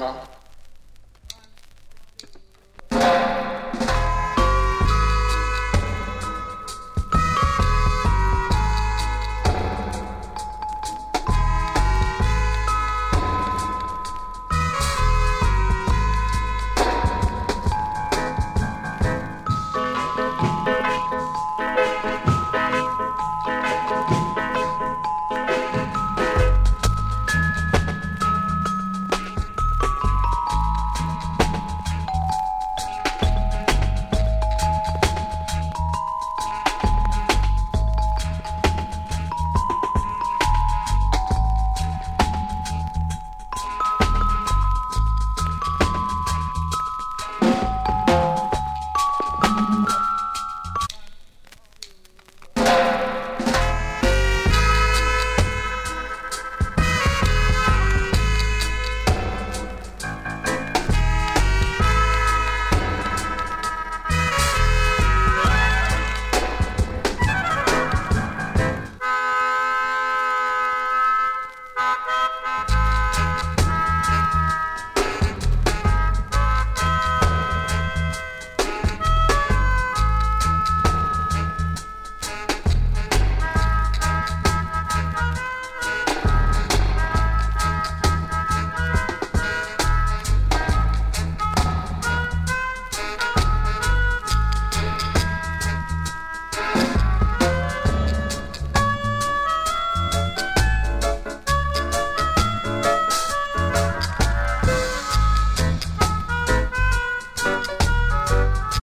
Honor